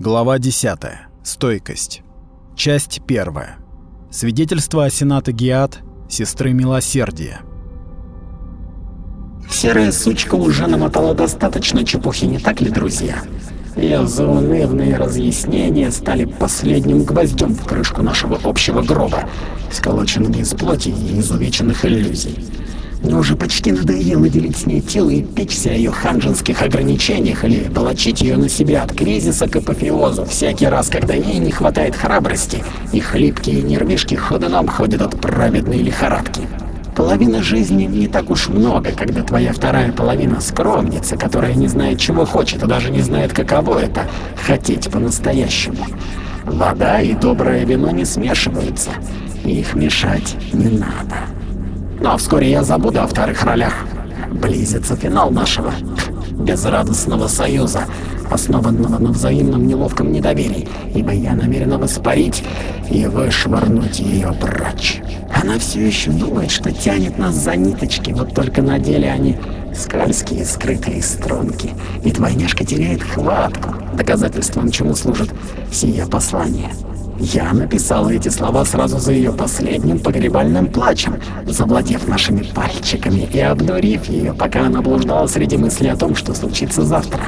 Глава 10. Стойкость. Часть 1. Свидетельство Асената Гиат, сестры Милосердия. Серая сучка уже намотала достаточно чепухи, не так ли, друзья? Ее заунывные разъяснения стали последним гвоздем в крышку нашего общего гроба, сколоченным из плоти и изувеченных иллюзий. Мне уже почти надоело делить с ней тело и печься о ее ханжинских ограничениях или волочить ее на себя от кризиса к апофеозу всякий раз, когда ей не хватает храбрости, и хлипкие нервишки ходуном ходят от праведной лихорадки. Половина жизни не так уж много, когда твоя вторая половина скромница, которая не знает, чего хочет, и даже не знает, каково это — хотеть по-настоящему. Вода и доброе вино не смешиваются, их мешать не надо. Но вскоре я забуду о вторых ролях. Близится финал нашего безрадостного союза, основанного на взаимном неловком недоверии, ибо я намерен воспарить и вышвырнуть ее прочь. Она все еще думает, что тянет нас за ниточки, вот только на деле они скользкие, скрытые струнки, и двойняшка теряет хватку, доказательством чему служит сие послание. Я написал эти слова сразу за ее последним погребальным плачем, завладев нашими пальчиками и обдурив ее, пока она блуждала среди мыслей о том, что случится завтра.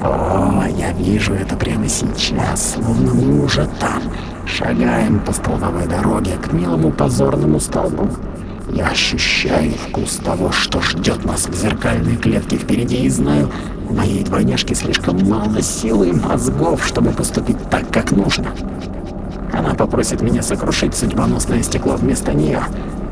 О, я вижу это прямо сейчас, словно мы уже там, шагаем по столбовой дороге к милому позорному столбу. Я ощущаю вкус того, что ждет нас в зеркальной клетке впереди, и знаю, у моей двойняшки слишком мало силы и мозгов, чтобы поступить так, как нужно. Она попросит меня сокрушить судьбоносное стекло вместо нее.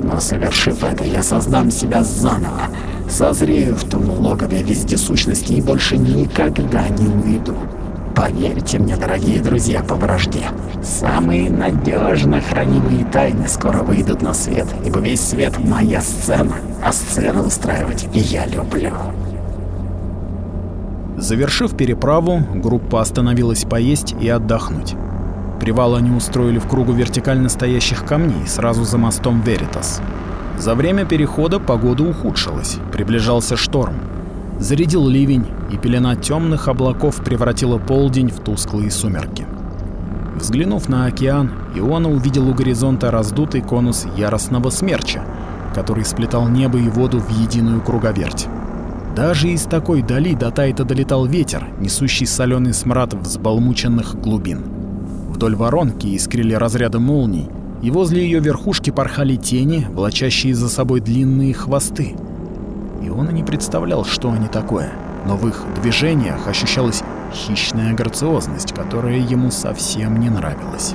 Но совершив это, я создам себя заново, созрею в том логове вездесущности и больше никогда не уйду. Поверьте мне, дорогие друзья по вражде, самые надежно хранимые тайны скоро выйдут на свет, ибо весь свет — моя сцена, а сцену устраивать я люблю. Завершив переправу, группа остановилась поесть и отдохнуть. Привал они устроили в кругу вертикально стоящих камней, сразу за мостом Веритас. За время перехода погода ухудшилась, приближался шторм. Зарядил ливень, и пелена темных облаков превратила полдень в тусклые сумерки. Взглянув на океан, Иона увидел у горизонта раздутый конус яростного смерча, который сплетал небо и воду в единую круговерть. Даже из такой дали до Тайта долетал ветер, несущий соленый смрад взбалмученных глубин. Вдоль воронки искрили разряды молний, и возле ее верхушки порхали тени, влачащие за собой длинные хвосты. И он и не представлял, что они такое, но в их движениях ощущалась хищная грациозность, которая ему совсем не нравилась.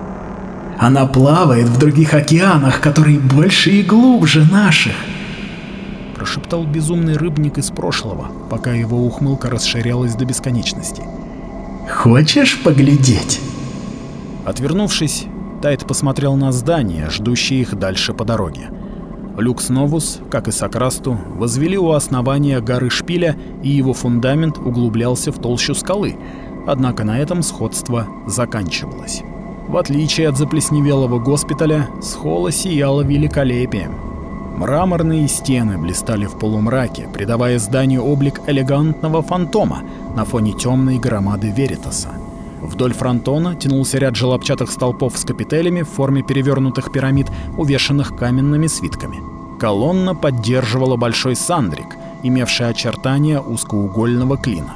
Она плавает в других океанах, которые больше и глубже наших. Прошептал безумный рыбник из прошлого, пока его ухмылка расширялась до бесконечности. Хочешь поглядеть? Отвернувшись, Тайт посмотрел на здания, ждущие их дальше по дороге. Люкс Новус, как и Сокрасту, возвели у основания горы Шпиля, и его фундамент углублялся в толщу скалы, однако на этом сходство заканчивалось. В отличие от заплесневелого госпиталя, схола сияла великолепием. Мраморные стены блистали в полумраке, придавая зданию облик элегантного фантома на фоне темной громады Веритаса. Вдоль фронтона тянулся ряд желобчатых столпов с капителями в форме перевернутых пирамид, увешанных каменными свитками. Колонна поддерживала большой сандрик, имевший очертания узкоугольного клина.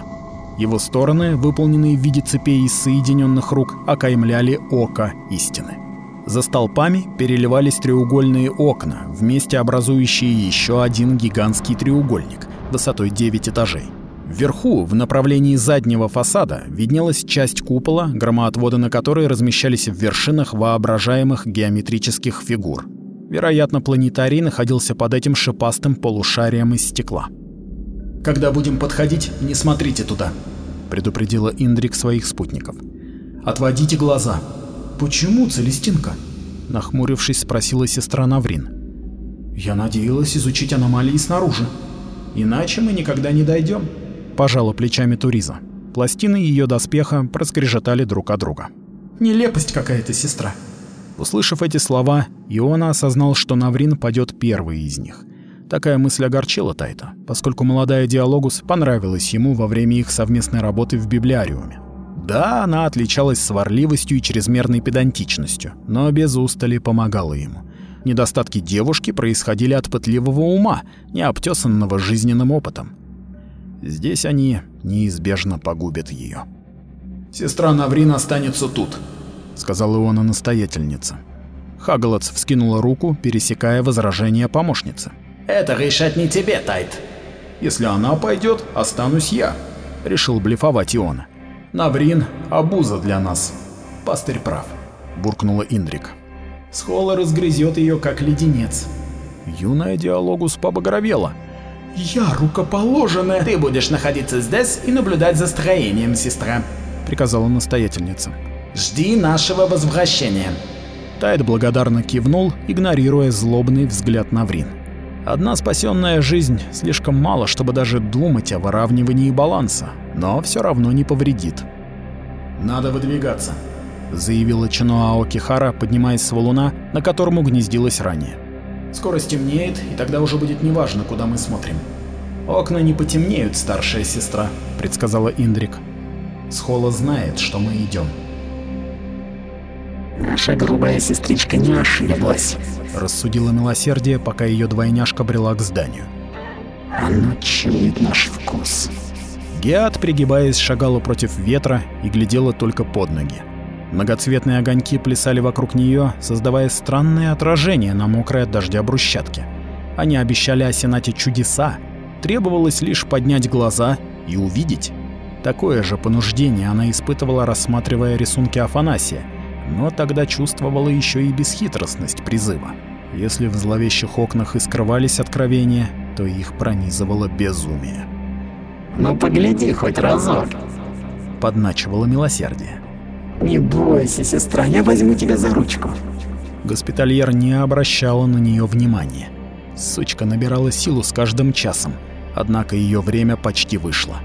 Его стороны, выполненные в виде цепей из соединенных рук, окаймляли око истины. За столпами переливались треугольные окна, вместе образующие еще один гигантский треугольник высотой 9 этажей. Вверху, в направлении заднего фасада, виднелась часть купола, громоотводы на которой размещались в вершинах воображаемых геометрических фигур. Вероятно, планетарий находился под этим шипастым полушарием из стекла. «Когда будем подходить, не смотрите туда», — предупредила Индрик своих спутников. «Отводите глаза». «Почему, Целестинка?» — нахмурившись, спросила сестра Наврин. «Я надеялась изучить аномалии снаружи. Иначе мы никогда не дойдем пожала плечами Туриза. Пластины ее доспеха проскрежетали друг от друга. Нелепость какая-то, сестра. Услышав эти слова, Иона осознал, что Наврин падет первый из них. Такая мысль огорчила Тайта, поскольку молодая Диалогус понравилась ему во время их совместной работы в библиариуме. Да, она отличалась сварливостью и чрезмерной педантичностью, но без устали помогала ему. Недостатки девушки происходили от пытливого ума, не обтесанного жизненным опытом. Здесь они неизбежно погубят ее. «Сестра Наврин останется тут», — сказала Иона настоятельница. Хагалац вскинула руку, пересекая возражение помощницы. «Это решать не тебе, Тайт». «Если она пойдет, останусь я», — решил блефовать Иона. «Наврин — обуза для нас. Пастырь прав», — буркнула Индрик. «Схола разгрызет ее, как леденец». Юная диалогус побагровела. «Я рукоположенная!» «Ты будешь находиться здесь и наблюдать за строением, сестра», — приказала настоятельница. «Жди нашего возвращения». Тайт благодарно кивнул, игнорируя злобный взгляд на Врин. Одна спасенная жизнь слишком мало, чтобы даже думать о выравнивании баланса, но все равно не повредит. «Надо выдвигаться», — заявила Чинуао Кихара, поднимаясь с валуна, на котором угнездилась ранее. «Скоро стемнеет, и тогда уже будет неважно, куда мы смотрим. Окна не потемнеют, старшая сестра», — предсказала Индрик. «Схола знает, что мы идем. Наша грубая сестричка не ошиблась. Рассудила милосердие, пока ее двойняшка брела к зданию. Оно чует наш вкус. Геат, пригибаясь, шагала против ветра и глядела только под ноги. Многоцветные огоньки плясали вокруг нее, создавая странное отражение на мокрой от дождя брусчатке. Они обещали Асенате чудеса, требовалось лишь поднять глаза и увидеть. Такое же понуждение она испытывала, рассматривая рисунки Афанасия, но тогда чувствовала еще и бесхитростность призыва. Если в зловещих окнах и скрывались откровения, то их пронизывало безумие. «Ну погляди хоть разок», — подначивало милосердие. «Не бойся, сестра, я возьму тебя за ручку». Госпитальер не обращала на нее внимания. Сучка набирала силу с каждым часом, однако ее время почти вышло.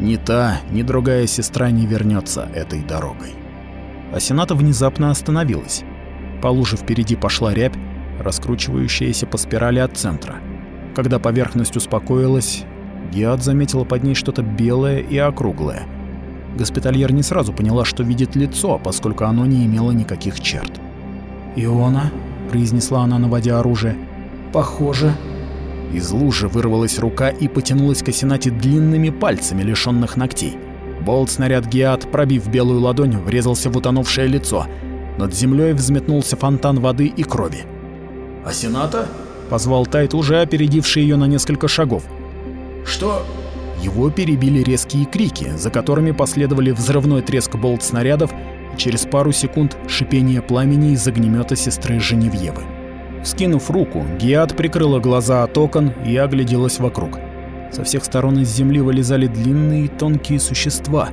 Ни та, ни другая сестра не вернется этой дорогой а Сената внезапно остановилась. По луже впереди пошла рябь, раскручивающаяся по спирали от центра. Когда поверхность успокоилась, Геат заметила под ней что-то белое и округлое. Госпитальер не сразу поняла, что видит лицо, поскольку оно не имело никаких черт. «Иона», — произнесла она, наводя оружие, — «похоже». Из лужи вырвалась рука и потянулась к Асенате длинными пальцами, лишённых ногтей. Болт-снаряд Геат, пробив белую ладонь, врезался в утонувшее лицо. Над землей взметнулся фонтан воды и крови. «А Сената?» — позвал Тайт, уже опередивший ее на несколько шагов. «Что?» Его перебили резкие крики, за которыми последовали взрывной треск болт-снарядов и через пару секунд шипение пламени из огнемета сестры Женевьевы. Скинув руку, Геат прикрыла глаза от окон и огляделась вокруг. Со всех сторон из земли вылезали длинные тонкие существа.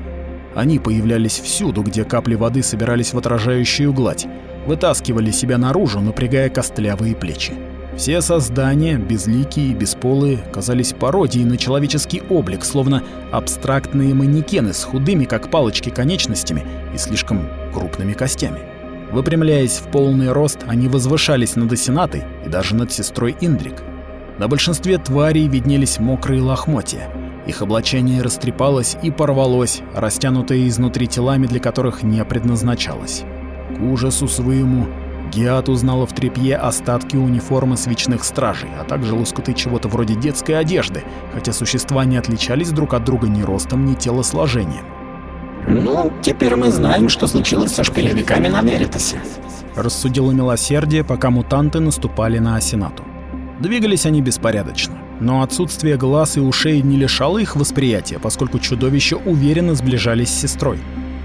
Они появлялись всюду, где капли воды собирались в отражающую гладь, вытаскивали себя наружу, напрягая костлявые плечи. Все создания, безликие и бесполые, казались пародией на человеческий облик, словно абстрактные манекены с худыми, как палочки, конечностями и слишком крупными костями. Выпрямляясь в полный рост, они возвышались над Асенатой и даже над сестрой Индрик. На большинстве тварей виднелись мокрые лохмотья. Их облачение растрепалось и порвалось, растянутое изнутри телами, для которых не предназначалось. К ужасу своему Геат узнала в тряпье остатки униформы свечных стражей, а также лоскуты чего-то вроде детской одежды, хотя существа не отличались друг от друга ни ростом, ни телосложением. «Ну, теперь мы знаем, что случилось со шпилевиками на Веритасе», — рассудило милосердие, пока мутанты наступали на Асенату. Двигались они беспорядочно, но отсутствие глаз и ушей не лишало их восприятия, поскольку чудовища уверенно сближались с сестрой.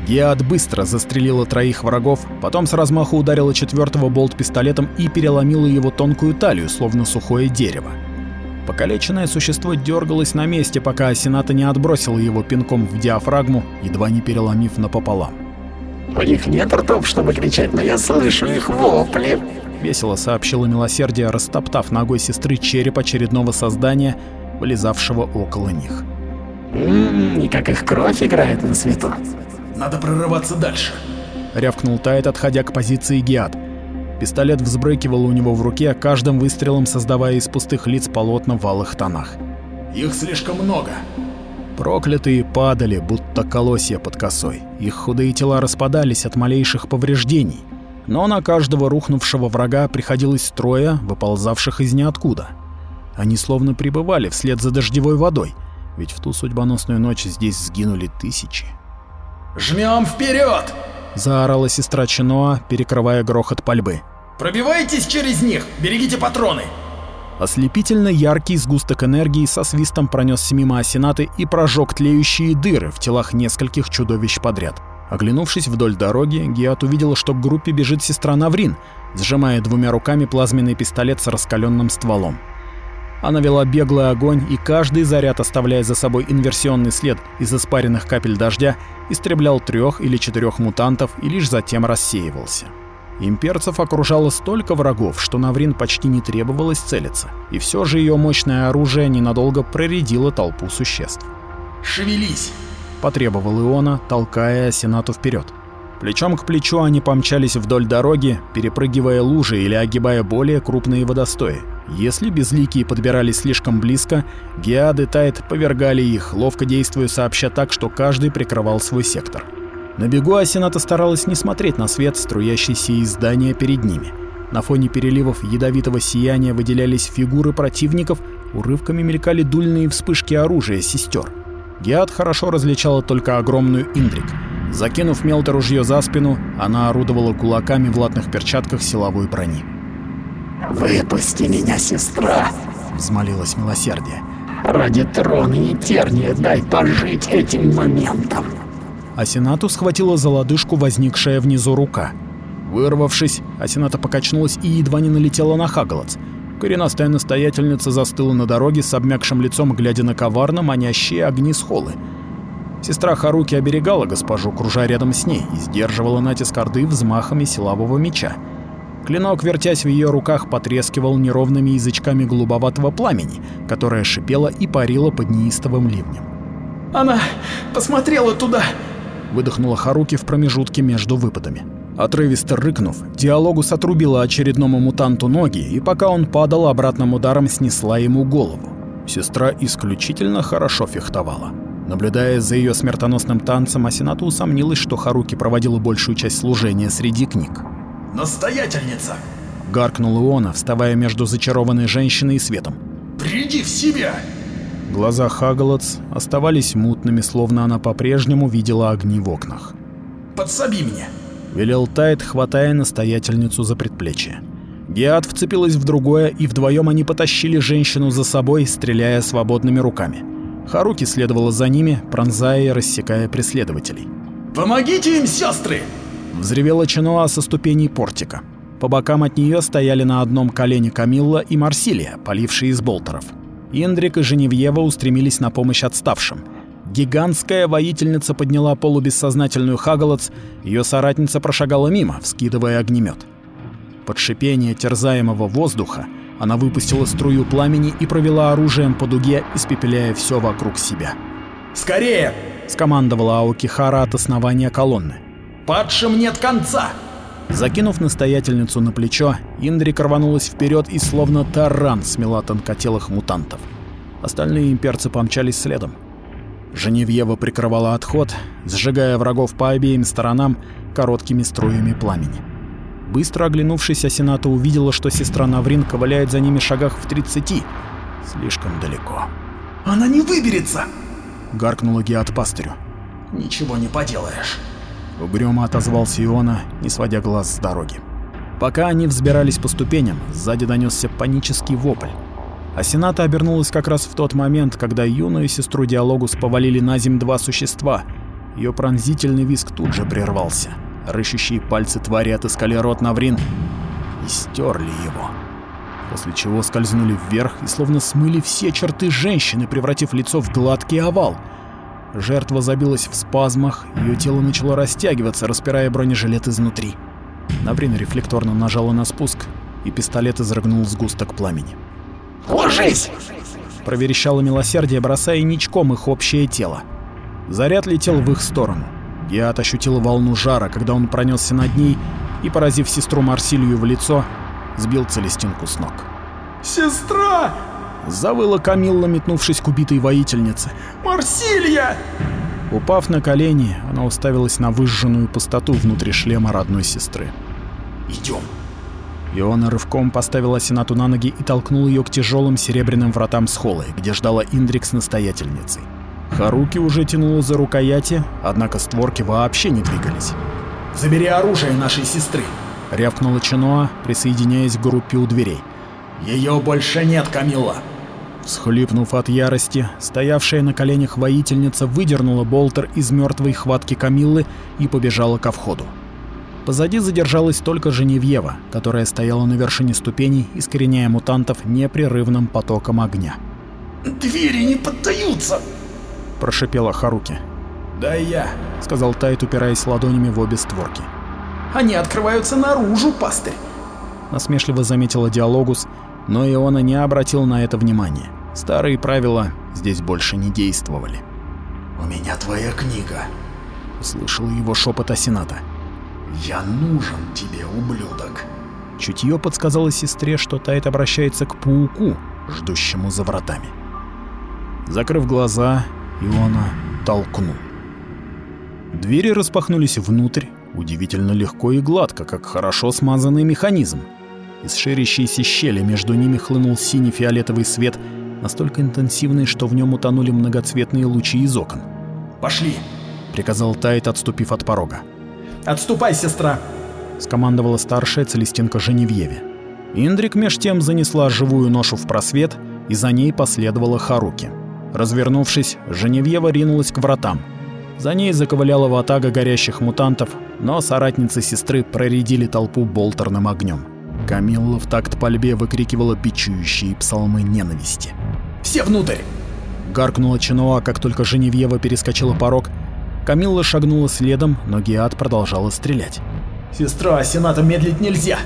Геат быстро застрелила троих врагов, потом с размаху ударила четвертого болт-пистолетом и переломила его тонкую талию, словно сухое дерево. Покалеченное существо дергалось на месте, пока Асената не отбросила его пинком в диафрагму, едва не переломив напополам. «У них нет ртов, чтобы кричать, но я слышу их вопли», — весело сообщила милосердие, растоптав ногой сестры череп очередного создания, вылезавшего около них. «Ммм, и как их кровь играет на свету». «Надо прорываться дальше», — рявкнул Тайт, отходя к позиции Геат. Пистолет взбрыкивал у него в руке, каждым выстрелом создавая из пустых лиц полотна в алых тонах. «Их слишком много». Проклятые падали, будто колосья под косой. Их худые тела распадались от малейших повреждений. Но на каждого рухнувшего врага приходилось трое, выползавших из ниоткуда. Они словно пребывали вслед за дождевой водой, ведь в ту судьбоносную ночь здесь сгинули тысячи. «Жмем вперед! заорала сестра Чиноа, перекрывая грохот пальбы. Пробивайтесь через них! Берегите патроны!» Ослепительно яркий сгусток энергии со свистом пронесся мимо осенаты и прожег тлеющие дыры в телах нескольких чудовищ подряд. Оглянувшись вдоль дороги, Гиат увидела, что к группе бежит сестра Наврин, сжимая двумя руками плазменный пистолет с раскаленным стволом. Она вела беглый огонь, и каждый заряд, оставляя за собой инверсионный след из испаренных капель дождя, истреблял трех или четырех мутантов и лишь затем рассеивался. Имперцев окружало столько врагов, что Наврин почти не требовалось целиться, и все же ее мощное оружие ненадолго проредило толпу существ. «Шевелись!» — потребовал Иона, толкая Сенату вперед. Плечом к плечу они помчались вдоль дороги, перепрыгивая лужи или огибая более крупные водостои. Если безликие подбирались слишком близко, Геады Тайт повергали их, ловко действуя сообща так, что каждый прикрывал свой сектор. На бегу Асената старалась не смотреть на свет, струящийся из здания перед ними. На фоне переливов ядовитого сияния выделялись фигуры противников, урывками мелькали дульные вспышки оружия сестер. Геат хорошо различала только огромную Индрик. Закинув мелто ружье за спину, она орудовала кулаками в латных перчатках силовой брони. «Выпусти меня, сестра!» — взмолилась милосердие. «Ради трона и терния дай пожить этим моментом!» Асенату схватила за лодыжку возникшая внизу рука. Вырвавшись, Асената покачнулась и едва не налетела на Хагалац. Коренастая настоятельница застыла на дороге с обмякшим лицом, глядя на коварно манящие огни схолы. Сестра Харуки оберегала госпожу, кружа рядом с ней, и сдерживала натиск Орды взмахами силового меча. Клинок, вертясь в ее руках, потрескивал неровными язычками голубоватого пламени, которое шипело и парило под неистовым ливнем. «Она посмотрела туда!» — выдохнула Харуки в промежутке между выпадами. Отрывисто рыкнув, Диалогус отрубила очередному мутанту ноги, и пока он падал, обратным ударом снесла ему голову. Сестра исключительно хорошо фехтовала. Наблюдая за ее смертоносным танцем, Асената усомнилась, что Харуки проводила большую часть служения среди книг. «Настоятельница!» — гаркнул Иона, вставая между зачарованной женщиной и светом. «Приди в себя!» Глаза Хагалац оставались мутными, словно она по-прежнему видела огни в окнах. «Подсоби меня!» — велел Тайт, хватая настоятельницу за предплечье. Геат вцепилась в другое, и вдвоем они потащили женщину за собой, стреляя свободными руками. Харуки следовала за ними, пронзая и рассекая преследователей. «Помогите им, сестры!» Взревела Чиноа со ступеней портика. По бокам от нее стояли на одном колене Камилла и Марсилия, полившие из болтеров. Индрик и Женевьева устремились на помощь отставшим. Гигантская воительница подняла полубессознательную Хагалац, ее соратница прошагала мимо, вскидывая огнемет. Под шипение терзаемого воздуха она выпустила струю пламени и провела оружием по дуге, испепеляя все вокруг себя. «Скорее!» — скомандовала Аокихара от основания колонны. «Падшим нет конца!» Закинув настоятельницу на плечо, Индрик рванулась вперед и словно таран смела тонкотелых мутантов. Остальные имперцы помчались следом. Женевьева прикрывала отход, сжигая врагов по обеим сторонам короткими струями пламени. Быстро оглянувшись, Асената увидела, что сестра Наврин ковыляет за ними шагах в 30. Слишком далеко. «Она не выберется!» — гаркнула Геат пастырю. «Ничего не поделаешь». Угрюмо отозвался Иона, не сводя глаз с дороги. Пока они взбирались по ступеням, сзади донесся панический вопль. Асената обернулась как раз в тот момент, когда юную сестру Диалогус повалили на земь два существа. Ее пронзительный визг тут же прервался. Рыщущие пальцы твари отыскали рот Наврин и стерли его. После чего скользнули вверх и словно смыли все черты женщины, превратив лицо в гладкий овал — Жертва забилась в спазмах, ее тело начало растягиваться, распирая бронежилет изнутри. Наврин рефлекторно нажала на спуск, и пистолет изрыгнул сгусток пламени. «Ложись!» — проверещало милосердие, бросая ничком их общее тело. Заряд летел в их сторону. Геат ощутил волну жара, когда он пронесся над ней и, поразив сестру Марсилию в лицо, сбил Целестинку с ног. «Сестра!» Завыла Камилла, метнувшись к убитой воительнице. «Марсилья!» Упав на колени, она уставилась на выжженную пустоту внутри шлема родной сестры. «Идем!» Иона рывком поставила Сенату на ноги и толкнул ее к тяжелым серебряным вратам с холлы, где ждала Индрик с настоятельницей. Харуки уже тянула за рукояти, однако створки вообще не двигались. «Забери оружие нашей сестры!» — рявкнула Чиноа, присоединяясь к группе у дверей. «Ее больше нет, Камилла!» Схлипнув от ярости, стоявшая на коленях воительница выдернула болтер из мертвой хватки Камиллы и побежала ко входу. Позади задержалась только Женевьева, которая стояла на вершине ступеней, искореняя мутантов непрерывным потоком огня. «Двери не поддаются!» – прошипела Харуки. «Да я», – сказал Тайт, упираясь ладонями в обе створки. «Они открываются наружу, пастырь!» Насмешливо заметила Диалогус, но Иона не обратил на это внимания. Старые правила здесь больше не действовали. «У меня твоя книга», — услышал его шепот Асената. «Я нужен тебе, ублюдок». Чутье подсказало сестре, что Тайт обращается к пауку, ждущему за вратами. Закрыв глаза, Иона толкнул. Двери распахнулись внутрь, удивительно легко и гладко, как хорошо смазанный механизм. Из ширящейся щели между ними хлынул синий-фиолетовый свет, настолько интенсивный, что в нем утонули многоцветные лучи из окон. «Пошли!» — приказал Тайт, отступив от порога. «Отступай, сестра!» — скомандовала старшая Целестинка Женевьеве. Индрик меж тем занесла живую ношу в просвет, и за ней последовала Харуки. Развернувшись, Женевьева ринулась к вратам. За ней заковыляла ватага горящих мутантов, но соратницы сестры проредили толпу болтерным огнем. Камилла в такт пальбе выкрикивала бичующие псалмы ненависти. «Все внутрь!» Гаркнула Чинуа, как только Женевьева перескочила порог. Камилла шагнула следом, но Гиат продолжала стрелять. «Сестра, Асената медлить нельзя!»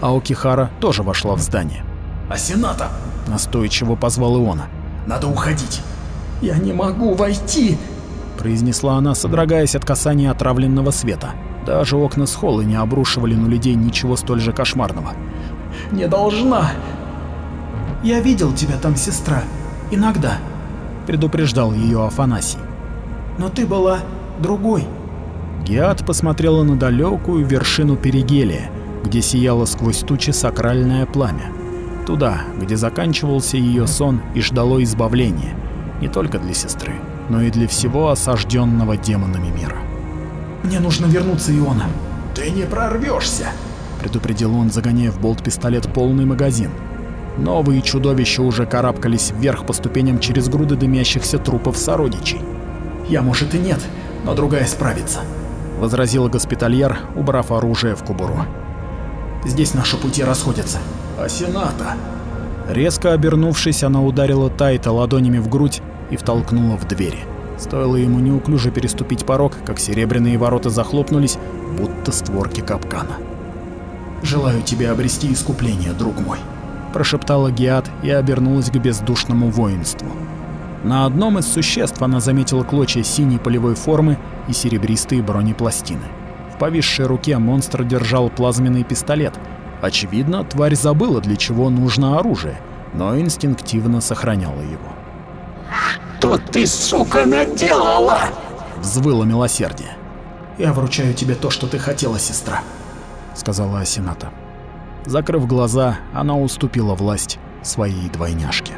Аокихара тоже вошла в здание. «Асената!» — настойчиво позвал Иона. «Надо уходить!» «Я не могу войти!» — произнесла она, содрогаясь от касания отравленного света. Даже окна с холла не обрушивали на людей ничего столь же кошмарного. «Не должна!» «Я видел тебя там, сестра. Иногда», — предупреждал ее Афанасий. «Но ты была другой». Геат посмотрела на далекую вершину Перигелия, где сияло сквозь тучи сакральное пламя. Туда, где заканчивался ее сон и ждало избавления, не только для сестры, но и для всего осажденного демонами мира. «Мне нужно вернуться, Иона». «Ты не прорвешься, предупредил он, загоняя в болт-пистолет полный магазин. Новые чудовища уже карабкались вверх по ступеням через груды дымящихся трупов сородичей. «Я, может, и нет, но другая справится», — возразила госпитальер, убрав оружие в кобуру. «Здесь наши пути расходятся». «А Сената?» Резко обернувшись, она ударила Тайта ладонями в грудь и втолкнула в двери. Стоило ему неуклюже переступить порог, как серебряные ворота захлопнулись, будто створки капкана. «Желаю тебе обрести искупление, друг мой», — прошептала Гиат и обернулась к бездушному воинству. На одном из существ она заметила клочья синей полевой формы и серебристые бронепластины. В повисшей руке монстр держал плазменный пистолет. Очевидно, тварь забыла, для чего нужно оружие, но инстинктивно сохраняла его. «Что ты, сука, наделала?» — взвыло милосердие. «Я вручаю тебе то, что ты хотела, сестра», — сказала Асената. Закрыв глаза, она уступила власть своей двойняшке.